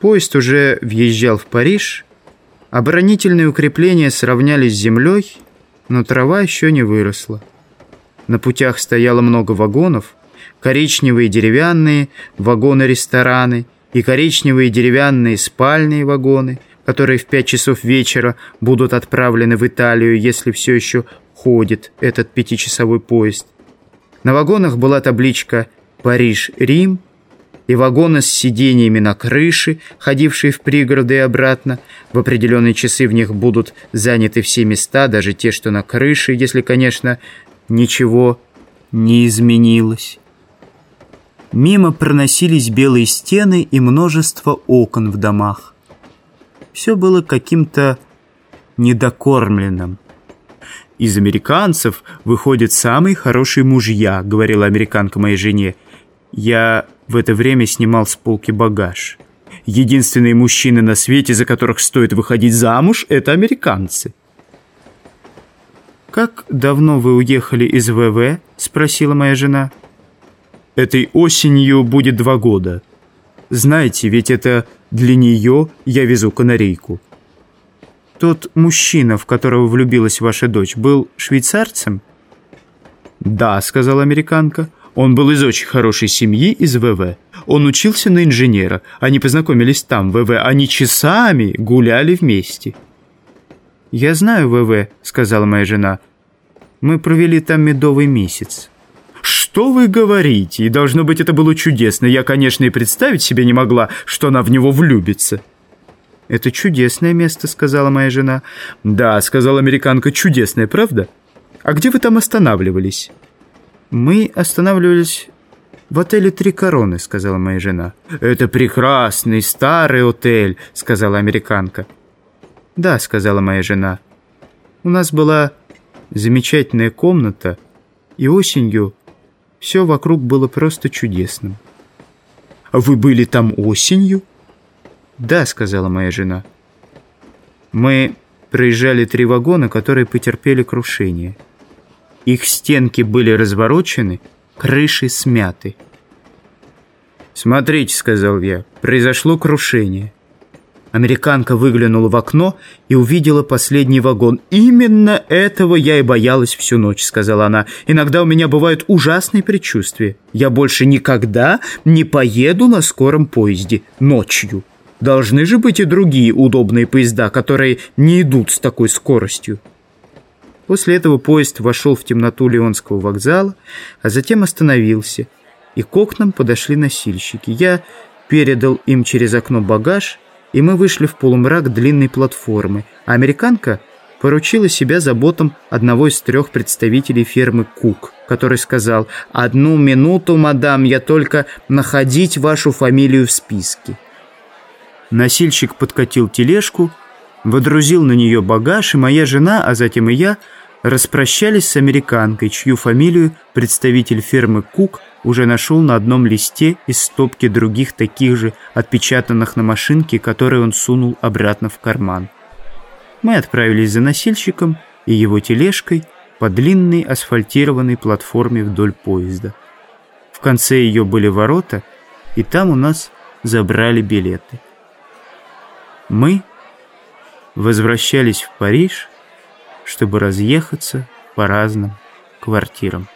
Поезд уже въезжал в Париж, оборонительные укрепления сравнялись с землей, но трава еще не выросла. На путях стояло много вагонов, коричневые деревянные вагоны-рестораны и коричневые деревянные спальные вагоны, которые в пять часов вечера будут отправлены в Италию, если все еще ходит этот пятичасовой поезд. На вагонах была табличка «Париж-Рим», и вагоны с сиденьями на крыше, ходившие в пригороды и обратно. В определенные часы в них будут заняты все места, даже те, что на крыше, если, конечно, ничего не изменилось. Мимо проносились белые стены и множество окон в домах. Все было каким-то недокормленным. «Из американцев выходят самые хорошие мужья», — говорила американка моей жене. Я в это время снимал с полки багаж. Единственные мужчины на свете, за которых стоит выходить замуж, это американцы. «Как давно вы уехали из ВВ?» – спросила моя жена. «Этой осенью будет два года. Знаете, ведь это для нее я везу канарейку». «Тот мужчина, в которого влюбилась ваша дочь, был швейцарцем?» «Да», — сказала американка. «Он был из очень хорошей семьи, из ВВ. Он учился на инженера. Они познакомились там, ВВ. Они часами гуляли вместе». «Я знаю ВВ», — сказала моя жена. «Мы провели там медовый месяц». «Что вы говорите? И должно быть, это было чудесно. Я, конечно, и представить себе не могла, что она в него влюбится». «Это чудесное место», — сказала моя жена. «Да», — сказала американка, — «чудесное, правда? А где вы там останавливались?» «Мы останавливались в отеле «Три короны», — сказала моя жена. «Это прекрасный старый отель», — сказала американка. «Да», — сказала моя жена. «У нас была замечательная комната, и осенью все вокруг было просто чудесным». «Вы были там осенью?» «Да», — сказала моя жена. «Мы проезжали три вагона, которые потерпели крушение. Их стенки были разворочены, крыши смяты». «Смотрите», — сказал я, — «произошло крушение». Американка выглянула в окно и увидела последний вагон. «Именно этого я и боялась всю ночь», — сказала она. «Иногда у меня бывают ужасные предчувствия. Я больше никогда не поеду на скором поезде ночью. Должны же быть и другие удобные поезда, которые не идут с такой скоростью». После этого поезд вошел в темноту Леонского вокзала, а затем остановился, и к окнам подошли носильщики. Я передал им через окно багаж — и мы вышли в полумрак длинной платформы, а американка поручила себя заботам одного из трех представителей фермы Кук, который сказал «Одну минуту, мадам, я только находить вашу фамилию в списке». Носильщик подкатил тележку, водрузил на нее багаж, и моя жена, а затем и я, распрощались с американкой, чью фамилию представитель фермы Кук уже нашел на одном листе из стопки других таких же, отпечатанных на машинке, которые он сунул обратно в карман. Мы отправились за носильщиком и его тележкой по длинной асфальтированной платформе вдоль поезда. В конце ее были ворота, и там у нас забрали билеты. Мы возвращались в Париж, чтобы разъехаться по разным квартирам.